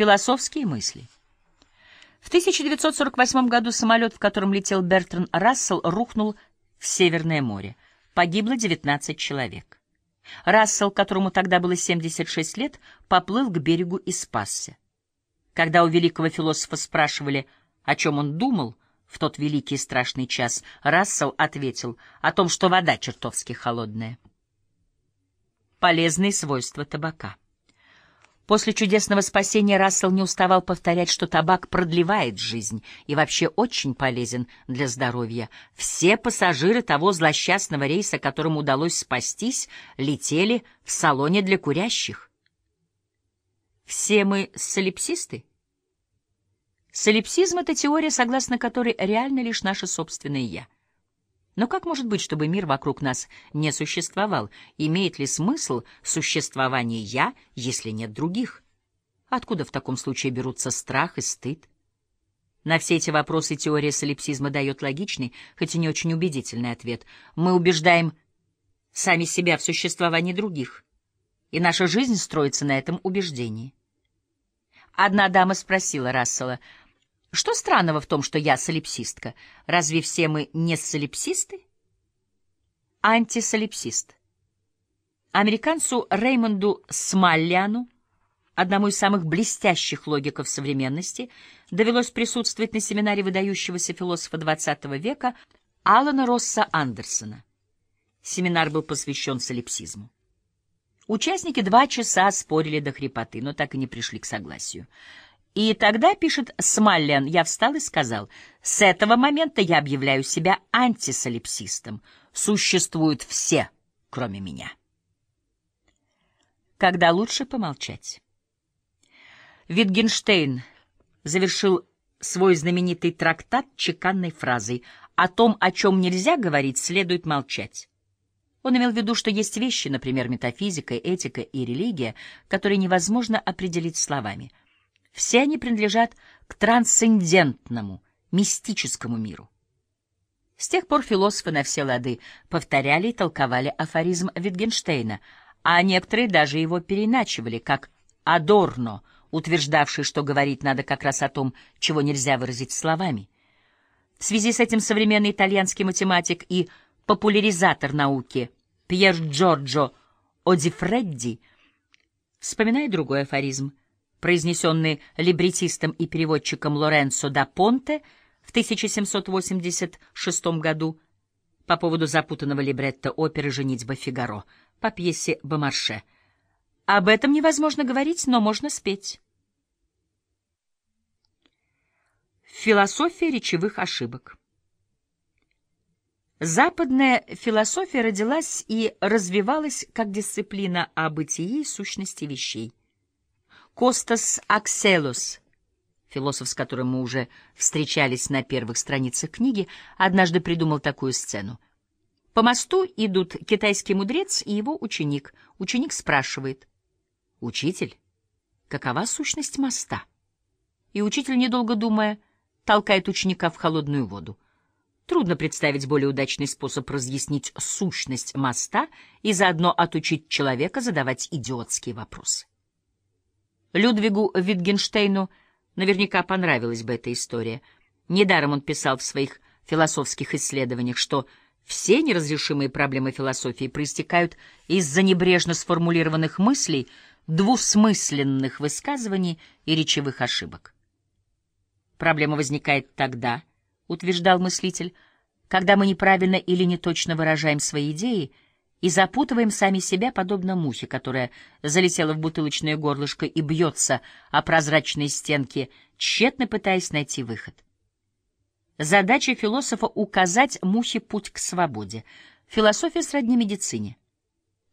Философские мысли. В 1948 году самолет, в котором летел Бертран Рассел, рухнул в Северное море. Погибло 19 человек. Рассел, которому тогда было 76 лет, поплыл к берегу и спасся. Когда у великого философа спрашивали, о чем он думал в тот великий и страшный час, Рассел ответил о том, что вода чертовски холодная. Полезные свойства табака. После чудесного спасения Рассел не уставал повторять, что табак продлевает жизнь и вообще очень полезен для здоровья. Все пассажиры того злосчастного рейса, которому удалось спастись, летели в салоне для курящих. Все мы солипсисты? Солипсизм — это теория, согласно которой реально лишь наше собственное «я». Но как может быть, чтобы мир вокруг нас не существовал? Имеет ли смысл существование «я», если нет других? Откуда в таком случае берутся страх и стыд? На все эти вопросы теория солипсизма дает логичный, хоть и не очень убедительный ответ. Мы убеждаем сами себя в существовании других, и наша жизнь строится на этом убеждении. Одна дама спросила Рассела — что странного в том, что я солипсистка? Разве все мы не солипсисты? Антисолипсист. Американцу Реймонду Смалляну, одному из самых блестящих логиков современности, довелось присутствовать на семинаре выдающегося философа XX века Алана Росса Андерсона. Семинар был посвящен солипсизму. Участники два часа спорили до хрипоты, но так и не пришли к согласию. И тогда, пишет Смаллен, я встал и сказал, с этого момента я объявляю себя антисолипсистом. Существуют все, кроме меня. Когда лучше помолчать? Витгенштейн завершил свой знаменитый трактат чеканной фразой «О том, о чем нельзя говорить, следует молчать». Он имел в виду, что есть вещи, например, метафизика, этика и религия, которые невозможно определить словами — все они принадлежат к трансцендентному, мистическому миру. С тех пор философы на все лады повторяли и толковали афоризм Витгенштейна, а некоторые даже его переначивали, как Адорно, утверждавший, что говорить надо как раз о том, чего нельзя выразить словами. В связи с этим современный итальянский математик и популяризатор науки Пьер Джорджо Одифредди вспоминает другой афоризм — произнесенный либретистом и переводчиком Лоренцо да Понте в 1786 году по поводу запутанного либретто оперы «Женитьба Фигаро» по пьесе Бомарше. Об этом невозможно говорить, но можно спеть. Философия речевых ошибок Западная философия родилась и развивалась как дисциплина о бытии и сущности вещей. Костас Акселос, философ, с которым мы уже встречались на первых страницах книги, однажды придумал такую сцену. По мосту идут китайский мудрец и его ученик. Ученик спрашивает. «Учитель, какова сущность моста?» И учитель, недолго думая, толкает ученика в холодную воду. Трудно представить более удачный способ разъяснить сущность моста и заодно отучить человека задавать идиотские вопросы. Людвигу Витгенштейну наверняка понравилась бы эта история. Недаром он писал в своих философских исследованиях, что все неразрешимые проблемы философии проистекают из-за небрежно сформулированных мыслей, двусмысленных высказываний и речевых ошибок. Проблема возникает тогда, утверждал мыслитель, когда мы неправильно или неточно выражаем свои идеи — и запутываем сами себя, подобно мухе, которая залетела в бутылочное горлышко и бьется о прозрачные стенки, тщетно пытаясь найти выход. Задача философа — указать мухе путь к свободе. Философия сродни медицине.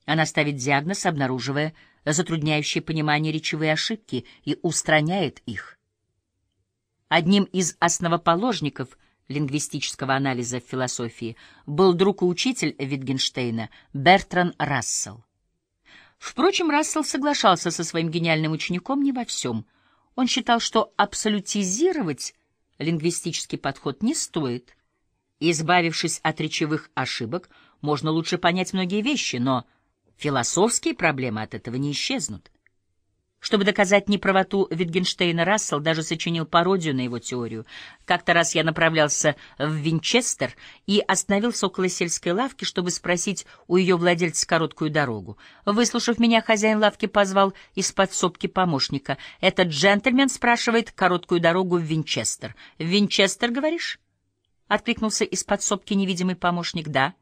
Она ставит диагноз, обнаруживая затрудняющие понимание речевые ошибки, и устраняет их. Одним из основоположников — лингвистического анализа в философии, был друг и учитель Витгенштейна Бертран Рассел. Впрочем, Рассел соглашался со своим гениальным учеником не во всем. Он считал, что абсолютизировать лингвистический подход не стоит. Избавившись от речевых ошибок, можно лучше понять многие вещи, но философские проблемы от этого не исчезнут. Чтобы доказать неправоту Витгенштейна, Рассел даже сочинил пародию на его теорию. Как-то раз я направлялся в Винчестер и остановился около сельской лавки, чтобы спросить у ее владельца короткую дорогу. Выслушав меня, хозяин лавки позвал из подсобки помощника. «Этот джентльмен спрашивает короткую дорогу в Винчестер». «В Винчестер, говоришь?» — откликнулся из подсобки невидимый помощник. «Да».